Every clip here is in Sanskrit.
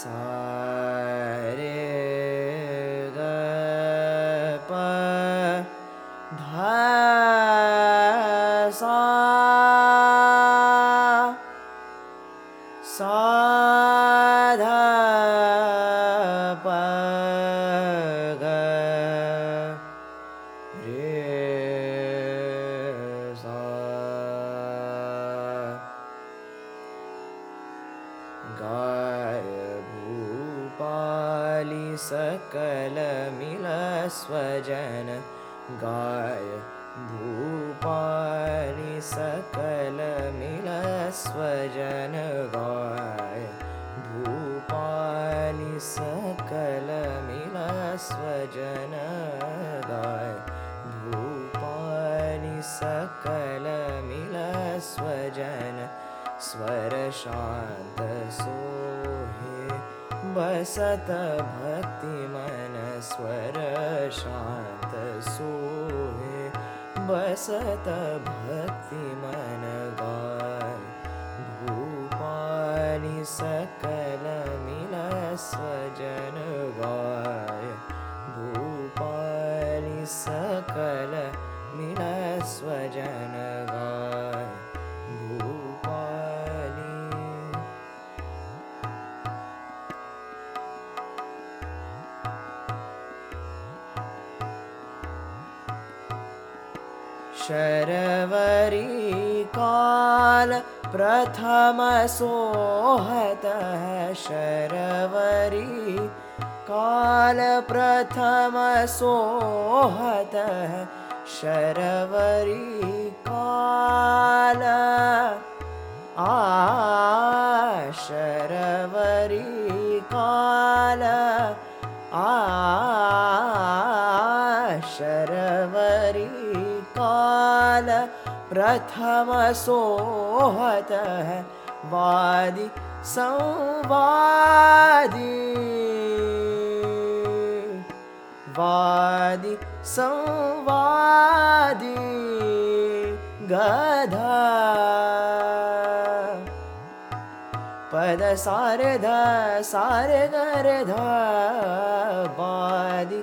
स्वजन गाय भूपानि सकल मिल स्वजन गाय भूपानि सकल मिल स्वजन गाय भूपानि सकल मिल स्वजन स्वर शान्त सोहे बसत भक्ति मन स्वर शान्त बसत भक्ति मन गाय भूपानि सकल मिल स्वजन गाय। भूपानि सकल मिल शरवरी काल प्रथम सोहतः शरवरी काल प्रथम सोहतः शरवरी काल आ शरवरी काल आ शरवरी प्रथम सोहतः वादि संवादि। वादि संवादि गधा। पद सारे ध सारे गरे वादि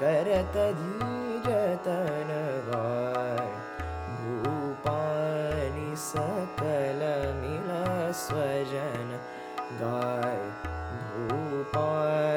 करत धीरतन गाय भूपानि सकल मिल स्वजन गाय भूपानि गाय भूपा